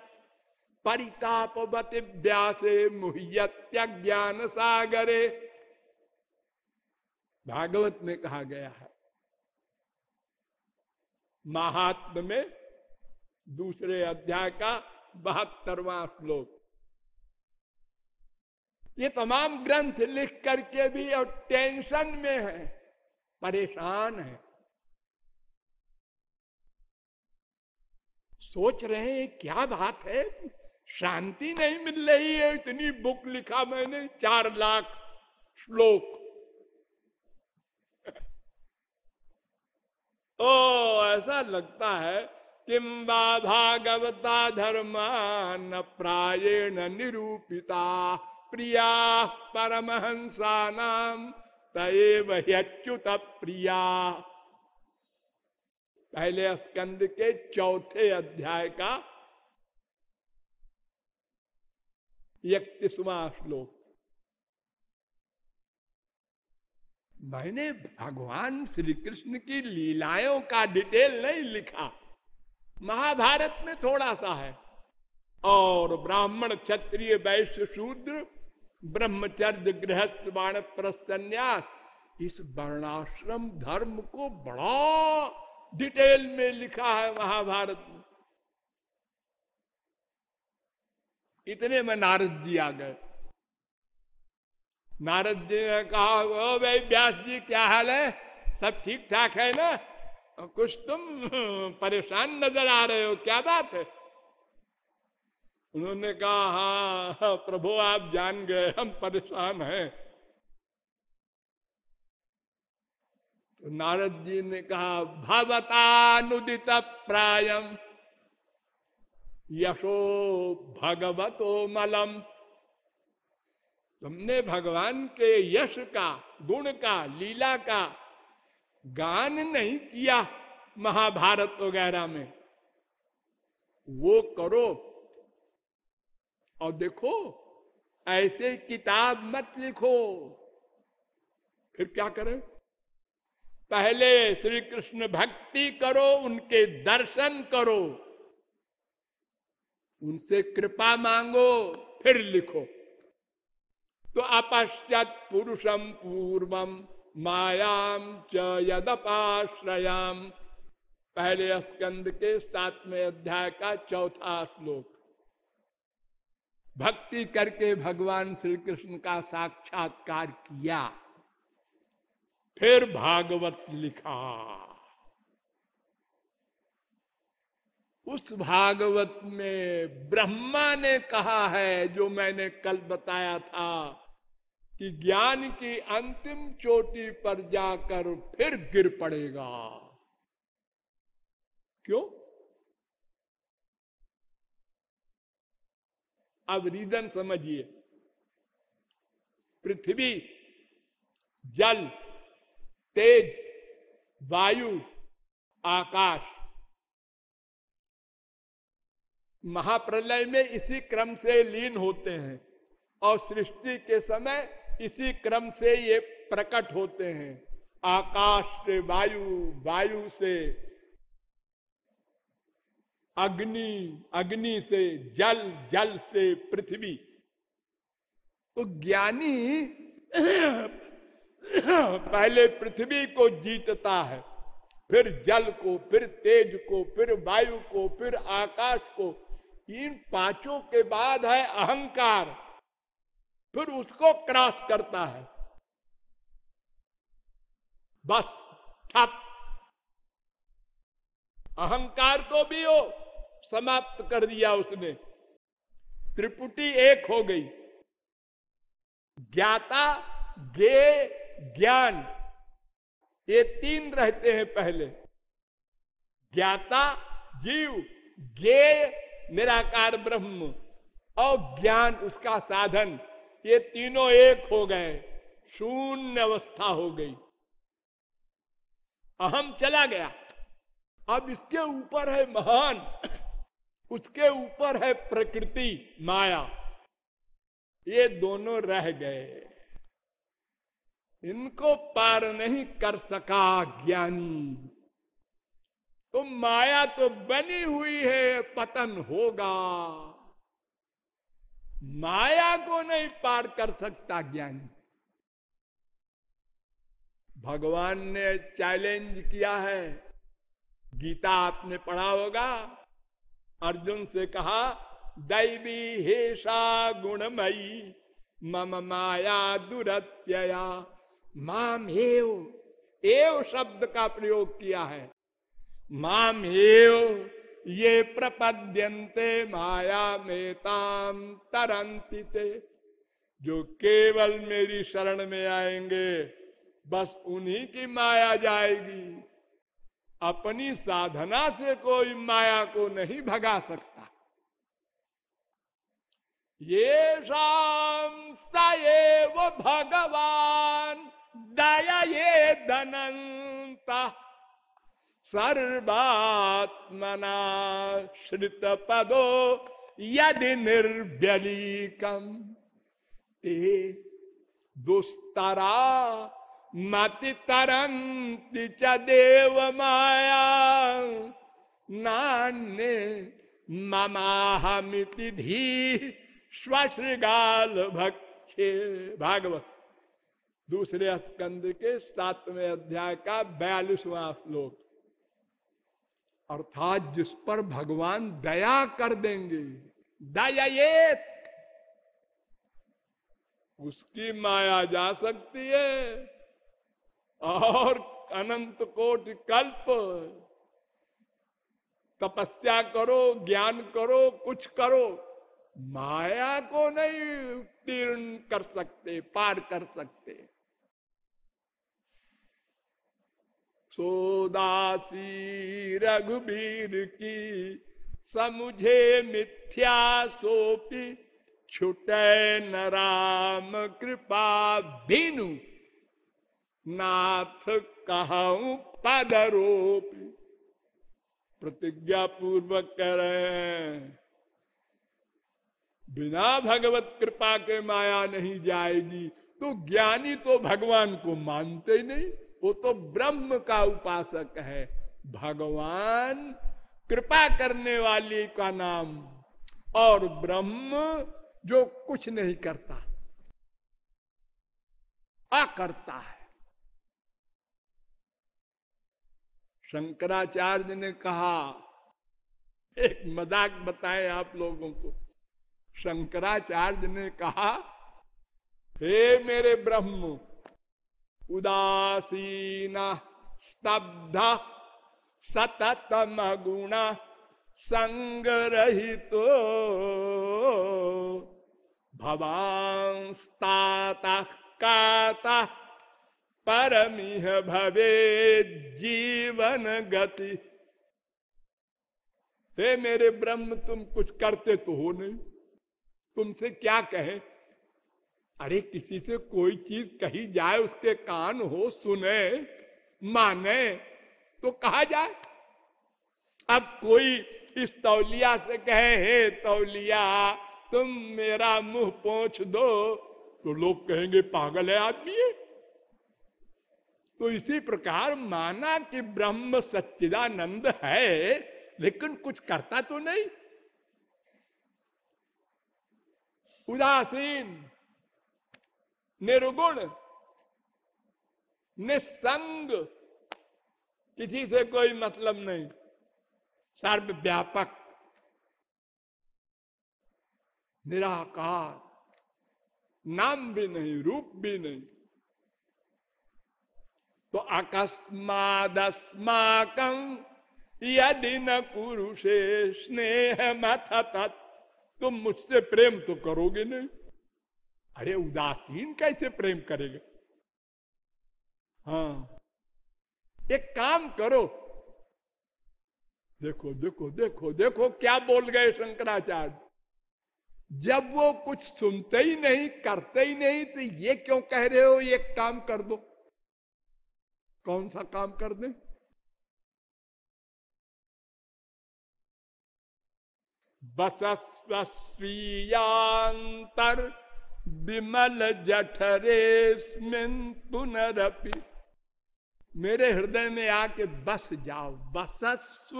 परितापवत व्यासे मुह्यत्य ज्ञान सागरे भागवत में कहा गया है महात्म में दूसरे अध्याय का बहत्तरवा श्लोक। ये तमाम ग्रंथ लिख करके भी और टेंशन में है, परेशान है। सोच रहे हैं, क्या बात है? शांति नहीं मिल रही है, इतनी बुक लिखा मैंने, चार लाख श्लोक। [LAUGHS] ओ, ऐसा लगता है किम्बा भागवता धर्मा न प्रायेण निरूपिता, प्रिया परमहंसा नाम तएव ह्युत प्रिया पहले स्कंद के चौथे अध्याय का इकतीसवा श्लोक। मैंने भगवान श्री कृष्ण की लीलाओं का डिटेल नहीं लिखा। महाभारत में थोड़ा सा है। और ब्राह्मण क्षत्रिय वैश्य शूद्र, ब्रह्मचर्य गृहस्थ बाण प्रसन्यास इस वर्णाश्रम धर्म को बड़ा डिटेल में लिखा है महाभारत में। इतने में नारद जी आ गए। नारद जी ने कहा ओ भाई व्यास जी क्या हाल है? सब ठीक ठाक है ना? कुछ तुम परेशान नज़र आ रहे हो क्या बात है? उन्होंने कहा हाँ, प्रभु आप जान गए हम परेशान हैं। नारद जी ने कहा, भवतानुदित प्रायम यशो भगवतो मलम। तुमने भगवान के यश का, गुण का, लीला का गान नहीं किया महाभारत वगैरह में। वो करो। और देखो, ऐसे किताब मत लिखो। फिर क्या करें? पहले श्री कृष्ण भक्ति करो, उनके दर्शन करो। उनसे कृपा मांगो, फिर लिखो। तो अपश्यत पुरुषम पूर्वम मायाम च यदपाश्रयाम। पहले स्कंद के सातवें अध्याय का चौथा श्लोक। भक्ति करके भगवान श्री कृष्ण का साक्षात्कार किया। फिर भागवत लिखा। उस भागवत में ब्रह्मा ने कहा है, जो मैंने कल बताया था, कि ज्ञान की अंतिम चोटी पर जाकर फिर गिर पड़ेगा। क्यों? अब रीजन समझिए। पृथ्वी, जल तेज, वायु, आकाश। महाप्रलय में इसी क्रम से लीन होते हैं और सृष्टि के समय इसी क्रम से ये प्रकट होते हैं। आकाश से वायु वायु से अग्नि अग्नि से जल जल से पृथ्वी। तो ज्ञानी [COUGHS] पहले पृथ्वी को जीतता है, फिर जल को, फिर तेज को, फिर वायु को, फिर आकाश को, इन पाँचों के बाद है अहंकार, फिर उसको क्रॉस करता है। बस, ठप। अहंकार को भी हो समाप्त कर दिया उसने। त्रिपुटी एक हो गई। ज्ञाता गे ज्ञान। ये तीन रहते हैं पहले। ज्ञाता, जीव गे निराकार ब्रह्म और ज्ञान उसका साधन। ये तीनों एक हो गए, शून्य अवस्था हो गई। अहम चला गया। अब इसके ऊपर है महान, उसके ऊपर है प्रकृति, माया। ये दोनों रह गए। इनको पार नहीं कर सका ज्ञानी। तो माया तो बनी हुई है, पतन होगा। माया को नहीं पार कर सकता ज्ञानी। भगवान ने चैलेंज किया है। गीता आपने पढ़ा होगा। अर्जुन से कहा, दैवी हेषा गुणमयी, मम माया दुरत्यया। माम एव एव शब्द का प्रयोग किया है। माम एव ये प्रपद्यंते माया में ताम तरंती जो केवल मेरी शरण में आएँगे, बस उन्हीं की माया जाएगी। अपनी साधना से कोई माया को नहीं भगा सकता। ये शाम वो भगवान दया ये धनंता सर्वात्मना श्रित पदो यदि निर्व्यलीकम ते दुस्तरा मति तरंति च देव माया नान्य ममाहमिति धी स्वश्रगाल भक्षे भागवत। दूसरे स्कंद के सातवें अध्याय का बयालीसवा श्लोक। अर्थात जिस पर भगवान दया कर देंगे दया ये उसकी माया जा सकती है और अनंत कोट कल्प। तपस्या करो, ज्ञान करो, कुछ करो, माया को नहीं उत्तीर्ण कर सकते, पार कर सकते। सोदासी रघुबीर की, समुझे मिथ्या सोपी, छुटे न राम कृपा बिनु। नाथ कहूँ पदरोप प्रतिज्ञा पूर्वक हैं, बिना भगवत कृपा के माया नहीं जाएगी तो ज्ञानी तो भगवान को मानते ही नहीं। वो तो ब्रह्म का उपासक है। भगवान कृपा करने वाले का नाम और ब्रह्म जो कुछ नहीं करता, अकर्ता है। शंकराचार्य ने कहा, एक मज़ाक बताए आप लोगों को। शंकराचार्य ने कहा, हे मेरे ब्रह्म उदासीन, स्तब्ध सतत गुण संगरहितो भवांस्ता काता, परमिह भवे जीवन गति हे मेरे ब्रह्म, तुम कुछ करते तो हो नहीं। तुमसे क्या कहें? अरे किसी से कोई चीज़ कही जाए, उसके कान हो, सुने, माने तो कहा जाए। अब कोई इस तौलिया से कहे, हे तौलिया, तुम मेरा मुँह पोछ दो। तो लोग कहेंगे, पागल है आदमी तो इसी प्रकार माना कि ब्रह्म सच्चिदानंद है, लेकिन कुछ करता तो नहीं। उदासीन निर्गुण, निसंग। किसी से कोई मतलब नहीं। सर्वव्यापक, निराकार। नाम भी नहीं, रूप भी नहीं। तो अकस्मादस्माकं यदि न पुरुषे स्नेह मथ तुम मुझसे प्रेम तो करोगे नहीं। अरे उदासीन कैसे प्रेम करेगा? हाँ। एक काम करो। देखो देखो देखो देखो क्या बोल गए शंकराचार्य। जब वो कुछ सुनते ही नहीं, करते ही नहीं तो ये क्यों कह रहे हो ये काम कर दो। कौन सा काम कर दे? बसस्वीयांतर विमल जठरेस्मिन पुनरपि। मेरे हृदय में आके बस जाओ, बसस्व।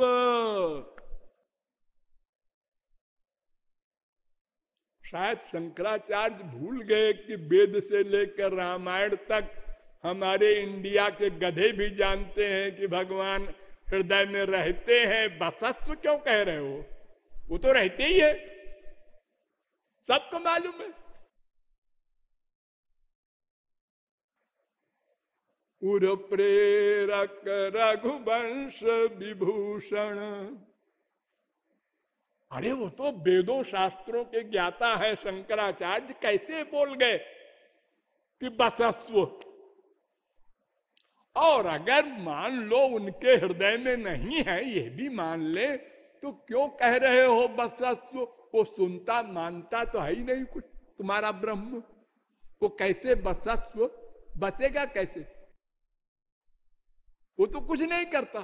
शायद शंकराचार्य भूल गए कि वेद से लेकर रामायण तक हमारे इंडिया के गधे भी जानते हैं कि भगवान हृदय में रहते हैं। बसस्व क्यों कह रहे हो? वो तो रहते ही है। सबको मालूम है। उर प्रेरक रघुवंश विभूषण। अरे, वो तो वेदों शास्त्रों के ज्ञाता है शंकराचार्य, कैसे बोल गए? कि बसस्व और अगर मान लो उनके हृदय में नहीं है, ये भी मान ले तो क्यों कह रहे हो बसस्व वो सुनता मानता तो है ही नहीं कुछ, तुम्हारा ब्रह्म। वो कैसे बसस्व बसेगा कैसे? वो तो कुछ नहीं करता।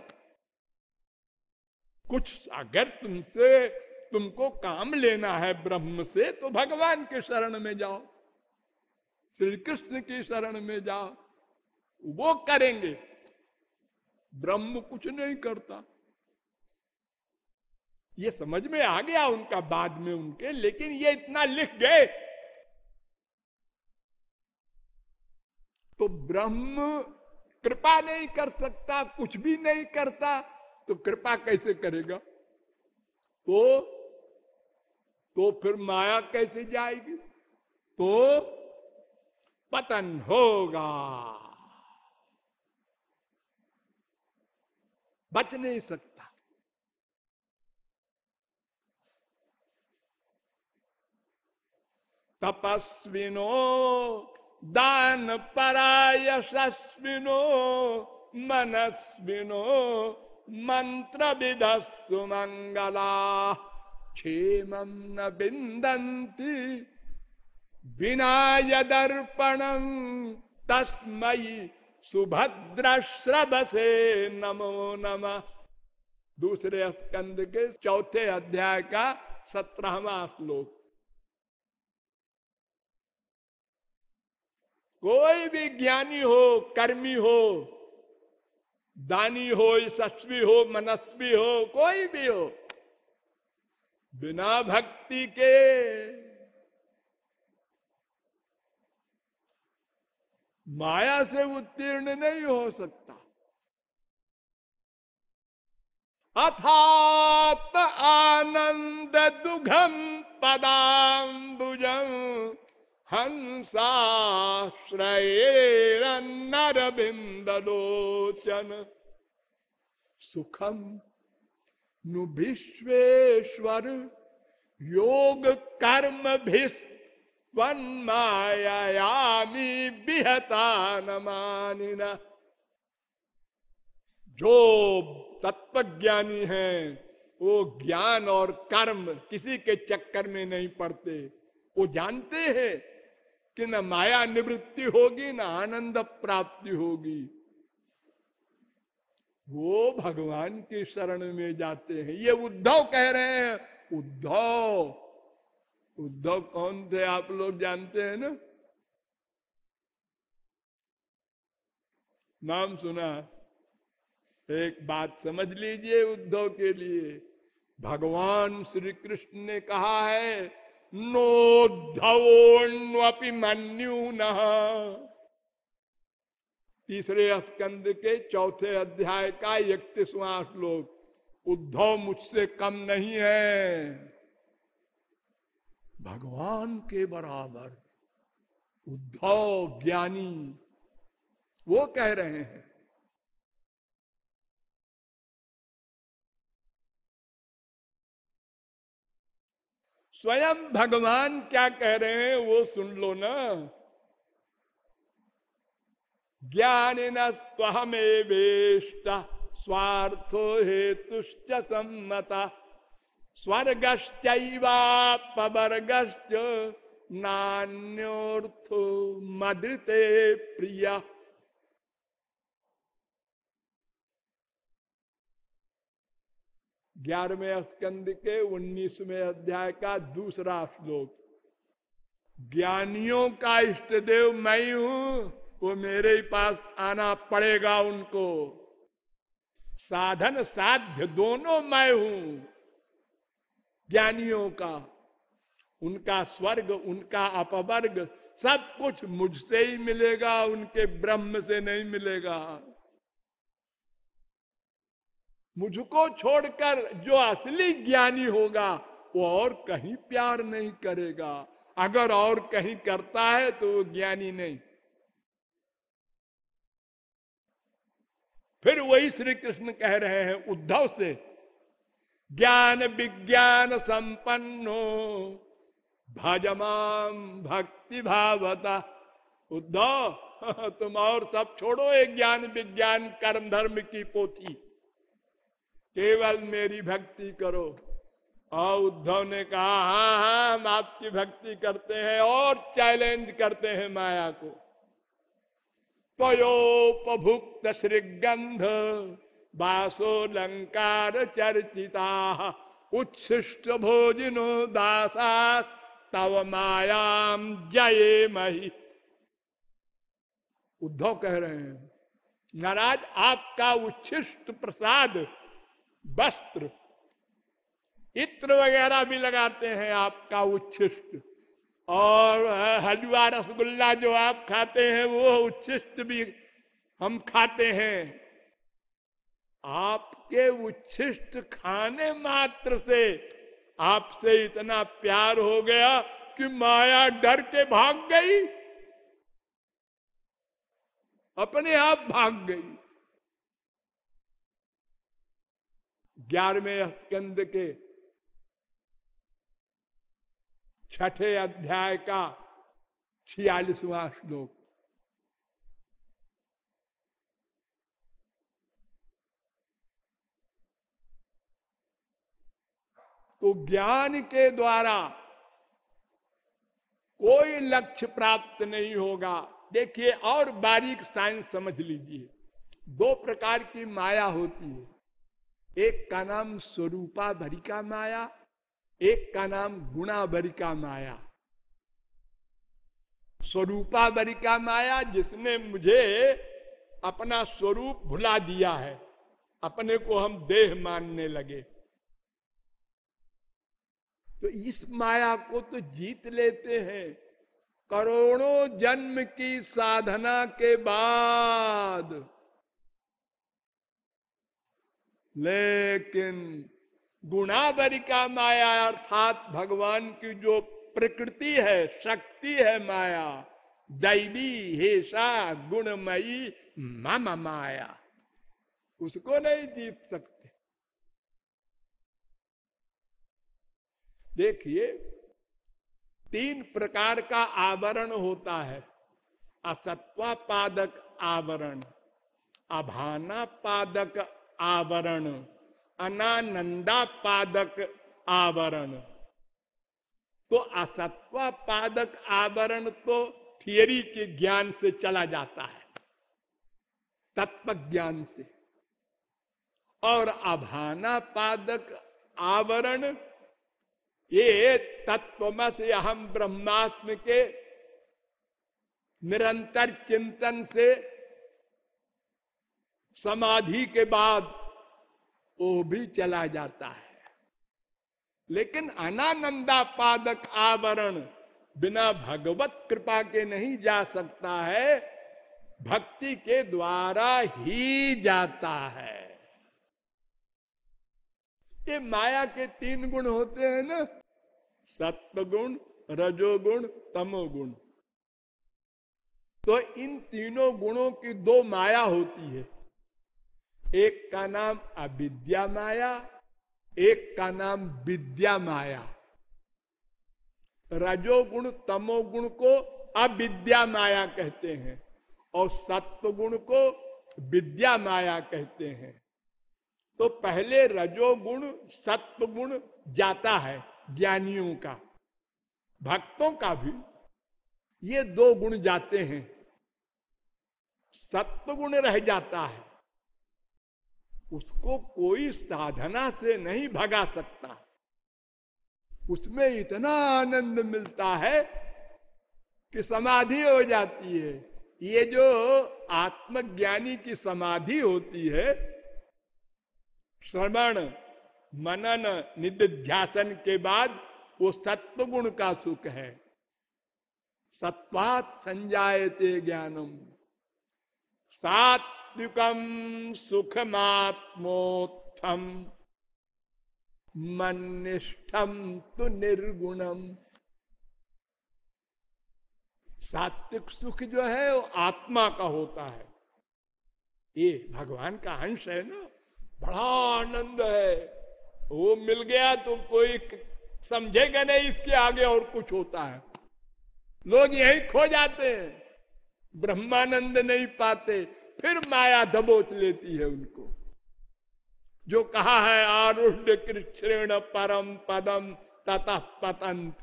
कुछ अगर तुमसे, तुमको काम लेना है ब्रह्म से तो भगवान के शरण में जाओ। श्री कृष्ण की शरण में जाओ। वो करेंगे। ब्रह्म कुछ नहीं करता। ये समझ में आ गया उनका बाद में उनके, लेकिन ये इतना लिख गए। तो ब्रह्म कृपा नहीं कर सकता, कुछ भी नहीं करता तो कृपा कैसे करेगा? तो तो फिर माया कैसे जाएगी? तो पतन होगा। बच नहीं सकता। तपस्विनो दान परायशस्विनो, मनस्विनो मंत्र विध सुमंगला क्षेम न बिंदती बिना यदर्पण तस्मयी सुभद्र श्रवसे नमो नम। दूसरे स्कंद के चौथे अध्याय का सत्रहवा श्लोक। कोई भी ज्ञानी हो, कर्मी हो, दानी हो, यशस्वी हो, मनस्वी हो, कोई भी हो, बिना भक्ति के माया से उत्तीर्ण नहीं हो सकता। अथात आनंद दुघम पदाम्बुजम हंसाश्रयेरबिंदलोचन सुखम नु विश्वेश्वर योग कर्म भिस्वन्मायामी बिहता न मानिना। जो तत्वज्ञानी है, वो ज्ञान और कर्म किसी के चक्कर में नहीं पड़ते। वो जानते हैं कि न माया निवृत्ति होगी, न आनंद प्राप्ति होगी। वो भगवान की शरण में जाते हैं। ये उद्धव कह रहे हैं, उद्धव उद्धव कौन थे आप लोग जानते हैं ना? नाम सुना, एक बात समझ लीजिए उद्धव के लिए। भगवान श्री कृष्ण ने कहा है नोद्धवोन्वपि मन्यू न तीसरे स्कंद के चौथे अध्याय का इकतीसवां श्लोक, उद्धव मुझसे कम नहीं है। भगवान के बराबर उद्धव ज्ञानी, वो कह रहे हैं स्वयं भगवान क्या कह रहे हैं वो सुन लो ना। ज्ञानिनस्वहमेवेष्ट स्वार्थो हेतुश्च सम्मता। स्वर्गश्चैवापवर्गश्च नान्योर्थो मदृते प्रिया। ग्यारहवें स्कंद के उन्नीसवें अध्याय का दूसरा श्लोक। ज्ञानियों का इष्ट देव मैं हूँ वो मेरे ही पास आना पड़ेगा उनको। साधन साध्य दोनों मैं हूँ। ज्ञानियों का, उनका स्वर्ग, उनका अपवर्ग, सब कुछ मुझसे ही मिलेगा, उनके ब्रह्म से नहीं मिलेगा। मुझको छोड़कर जो असली ज्ञानी होगा, वो और कहीं प्यार नहीं करेगा। अगर और कहीं करता है तो वो ज्ञानी नहीं। फिर वही श्री कृष्ण कह रहे हैं उद्धव से, ज्ञान विज्ञान संपन्नो भजमान भक्ति भावता। उद्धव, तुम और सब छोड़ो एक ज्ञान विज्ञान कर्म धर्म की पोथी। केवल मेरी भक्ति करो। और उद्धव ने कहा हाँ हाँ हम आपकी भक्ति करते हैं और चैलेंज करते हैं माया को। त्वयोपभुक्त श्रीगंध लंकार चर्चिता, उच्छिष्ट भोजनो दासास, तव मायाम जये मही उद्धव कह रहे हैं, नाराज़, आपका उच्छिष्ट प्रसाद वस्त्र। इत्र वगैरह भी लगाते हैं आपका उच्छिष्ट। और हलवा, रसगुल्ला जो आप खाते हैं, वो उच्छिष्ट भी हम खाते हैं। आपके उच्छिष्ट खाने मात्र से आपसे इतना प्यार हो गया कि माया डर के भाग गई। अपने आप भाग गई। ग्यारहवें स्कंद के छठे अध्याय का छियालीसवा श्लोक। तो ज्ञान के द्वारा कोई लक्ष्य प्राप्त नहीं होगा। देखिए, और बारीक साइंस समझ लीजिए। दो प्रकार की माया होती है। एक का नाम स्वरूपा भरिका माया, एक का नाम गुणा भरिका माया। स्वरूपा भरिका माया जिसने मुझे अपना स्वरूप भुला दिया है, अपने को हम देह मानने लगे। तो इस माया को तो जीत लेते हैं। करोड़ों जन्म की साधना के बाद लेकिन गुणावरी का माया अर्थात भगवान की जो प्रकृति है, शक्ति है माया, दैवी, हेसा, गुणमयी, मामा माया, उसको नहीं जीत सकते। देखिए, तीन प्रकार का आवरण होता है असत्वा पादक आवरण अभाना पादक आवरण। अनानंदा पादक आवरण। तो असत्वा पादक आवरण तो थियरी के ज्ञान से चला जाता है तत्व ज्ञान से। और अभाना पादक आवरण, ये तत्वमस हम ब्रह्मास्म के निरंतर चिंतन से समाधि के बाद वो भी चला जाता है। लेकिन अनानंदा पादक आवरण बिना भगवत कृपा के नहीं जा सकता है, भक्ति के द्वारा ही जाता है। ये माया के तीन गुण होते हैं ना सत्व गुण रजोगुण, तमोगुण। तो इन तीनों गुणों की दो माया होती है। एक का नाम अविद्या माया, एक का नाम विद्या माया। रजोगुण तमोगुण को अविद्या माया कहते हैं और सत्व गुण को विद्या माया कहते हैं। तो पहले रजोगुण सत्व गुण जाता है ज्ञानियों का, भक्तों का भी। ये दो गुण जाते हैं सत्व गुण रह जाता है। उसको कोई साधना से नहीं भगा सकता। उसमें इतना आनंद मिलता है कि समाधि हो जाती है। ये जो आत्मज्ञानी की समाधि होती है, श्रवण, मनन, निध्यासन के बाद वो सत्व गुण का सुख है। सत्वात संजायते ज्ञानम। सात्विकम सुखमात्मोत्थम। मनिष्ठम तो निर्गुणम। सात्विक सुख जो है, वो आत्मा का होता है। ये भगवान का अंश है ना, बड़ा आनंद है। वो मिल गया तो कोई समझेगा नहीं, इसके आगे और कुछ होता है। लोग यही खो जाते हैं। ब्रह्मानंद नहीं पाते। फिर माया दबोच लेती है उनको। जो कहा है आरुढ़ कृष्ण परम पदम तथा पतंत।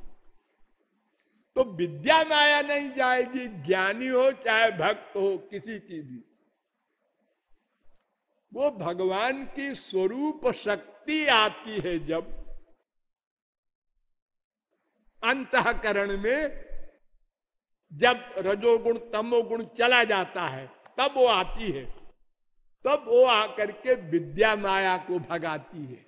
तो विद्या माया नहीं जाएगी, ज्ञानी हो चाहे भक्त हो, किसी की भी। वो भगवान की स्वरूप शक्ति आती है जब अंतकरण में जब रजोगुण, तमोगुण चला जाता है तब वो आती है। तब वो आकर के विद्या माया को भगाती है।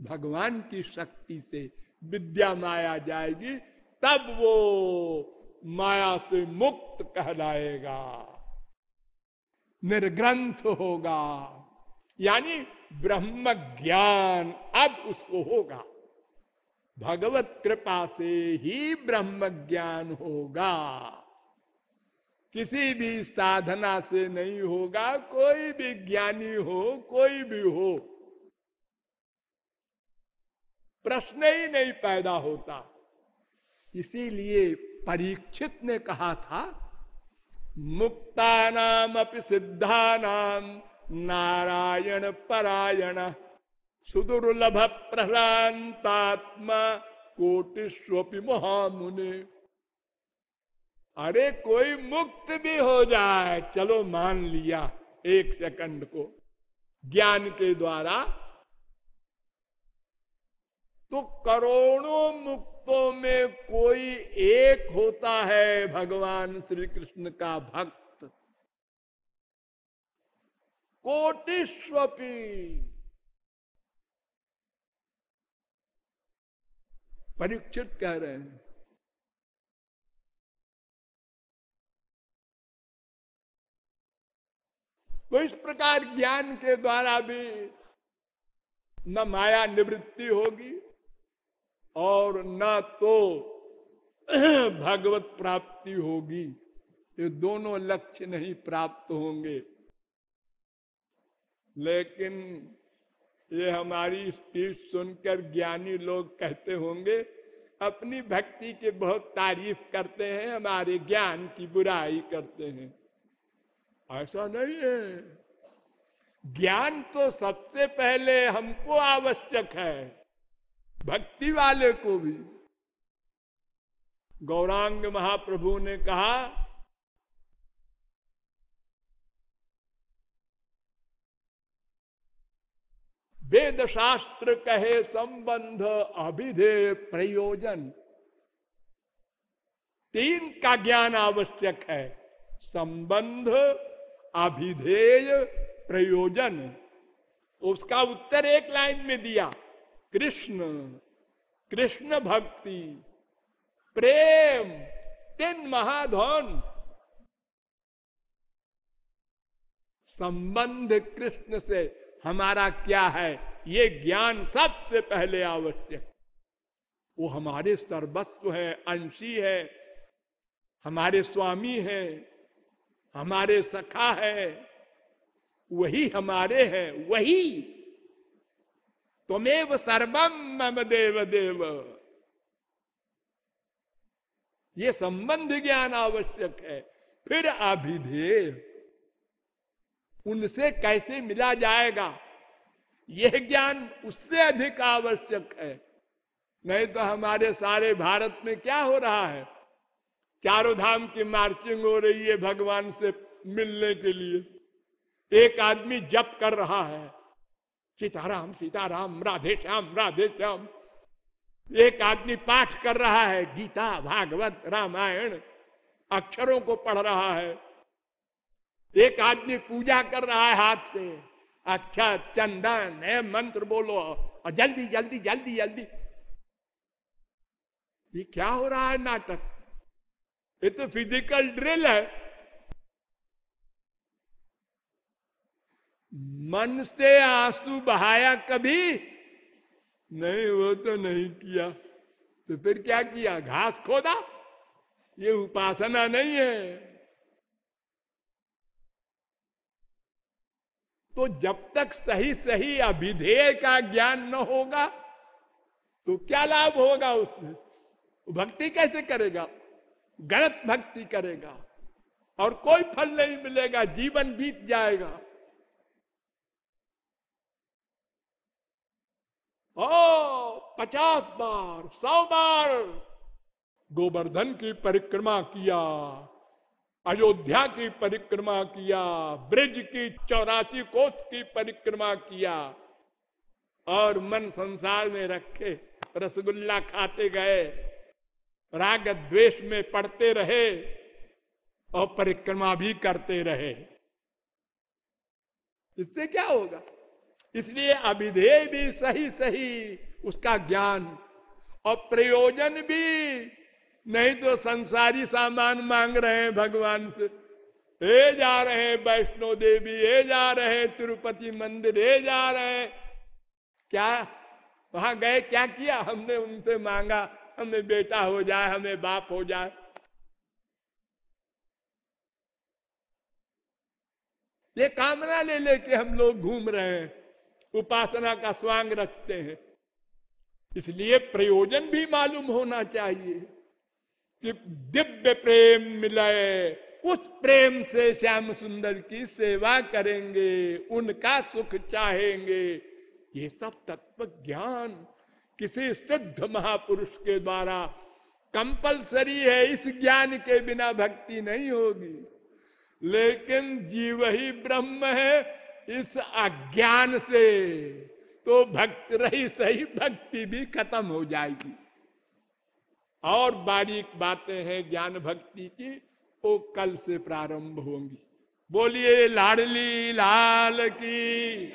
भगवान की शक्ति से विद्या माया जाएगी, तब वो माया से मुक्त कहलाएगा। निर्ग्रंथ होगा। यानी ब्रह्म ज्ञान अब उसको होगा। भगवत कृपा से ही ब्रह्म ज्ञान होगा। किसी भी साधना से नहीं होगा, कोई भी ज्ञानी हो, कोई भी हो। प्रश्न ही नहीं पैदा होता। इसीलिए परीक्षित ने कहा था मुक्ता नाम अपि सिद्धा नाम नारायण परायण, सुदुर्लभ प्रशांतात्मा कोटिस्वपि महामुने। अरे कोई मुक्त भी हो जाए, चलो मान लिया एक सेकंड को। ज्ञान के द्वारा तो करोड़ों मुक्तों में कोई एक होता है भगवान श्री कृष्ण का भक्त। कोटिस्वपी परीक्षित कह रहे हैं। तो इस प्रकार ज्ञान के द्वारा भी न माया निवृत्ति होगी और न तो [CLEARS THROAT] भगवत प्राप्ति होगी। ये दोनों लक्ष्य नहीं प्राप्त होंगे। लेकिन ये हमारी स्पीच सुनकर ज्ञानी लोग कहते होंगे, अपनी भक्ति की बहुत तारीफ़ करते हैं, हमारे ज्ञान की बुराई करते हैं। ऐसा नहीं है। ज्ञान तो सबसे पहले हमको आवश्यक है, भक्ति वाले को भी। गौरांग महाप्रभु ने कहा वेद शास्त्र कहे संबंध अभिधेय प्रयोजन। तीन का ज्ञान आवश्यक है, संबंध अभिधेय प्रयोजन। उसका उत्तर एक लाइन में दिया, कृष्ण कृष्ण भक्ति, प्रेम, तीन महाधन। संबंध कृष्ण से हमारा क्या है, ये ज्ञान सबसे पहले आवश्यक। वो हमारे सर्वस्व है, अंशी है, हमारे स्वामी है हमारे सखा है, वही हमारे हैं, वही। तुमेव सर्वम मम देव देव। ये संबंध ज्ञान आवश्यक है। फिर अभिधेय, उनसे कैसे मिला जाएगा? यह ज्ञान उससे अधिक आवश्यक है। नहीं तो हमारे सारे भारत में क्या हो रहा है? चारों धाम की मार्चिंग हो रही है भगवान से मिलने के लिए। एक आदमी जप कर रहा है। सीताराम सीताराम, राधे श्याम राधे श्याम। एक आदमी पाठ कर रहा है, गीता, भागवत, रामायण, अक्षरों को पढ़ रहा है। एक आदमी पूजा कर रहा है हाथ से। अच्छा चंदन, है, मंत्र बोलो। और जल्दी जल्दी जल्दी जल्दी। ये क्या हो रहा है नाटक? ये तो फ़िज़िकल ड्रिल है। मन से आँसू बहाया कभी? नहीं, वो तो नहीं किया। तो फिर क्या किया? घास खोदा? ये उपासना नहीं है। तो जब तक सही सही अभिधेय का ज्ञान न होगा तो क्या लाभ होगा उससे? भक्ति कैसे करेगा? गलत भक्ति करेगा और कोई फल नहीं मिलेगा, जीवन बीत जाएगा। ओ, पचास बार, सौ बार गोवर्धन की परिक्रमा किया, अयोध्या की परिक्रमा किया, ब्रिज की चौरासी कोष की परिक्रमा किया और मन संसार में रखे, रसगुल्ला खाते गए। राग द्वेष में पड़ते रहे, और परिक्रमा भी करते रहे। इससे क्या होगा? इसलिए अभिधेय भी सही सही उसका ज्ञान, और प्रयोजन भी। नहीं तो संसारी सामान मांग रहे हैं भगवान से। ए जा रहे हैं वैष्णो देवी ए जा रहे हैं तिरुपति मंदिर ए जा रहे हैं। क्या? वहाँ गए, क्या किया? हमने उनसे मांगा। हमें बेटा हो जाए, हमें बाप हो जाए। ये कामना ले लेके हम लोग घूम रहे हैं, उपासना का स्वांग रचते हैं। इसलिए प्रयोजन भी मालूम होना चाहिए कि दिव्य प्रेम मिले उस प्रेम से श्याम सुंदर की सेवा करेंगे, उनका सुख चाहेंगे। ये सब तत्व ज्ञान किसी सिद्ध महापुरुष के द्वारा कंपलसरी है, इस ज्ञान के बिना भक्ति नहीं होगी। लेकिन जीव ही ब्रह्म है, इस अज्ञान से तो भक्त रही सही, भक्ति भी खत्म हो जाएगी। और बारीक बातें हैं ज्ञान भक्ति की, वो कल से प्रारंभ होंगी। बोलिए, लाडली लाल की।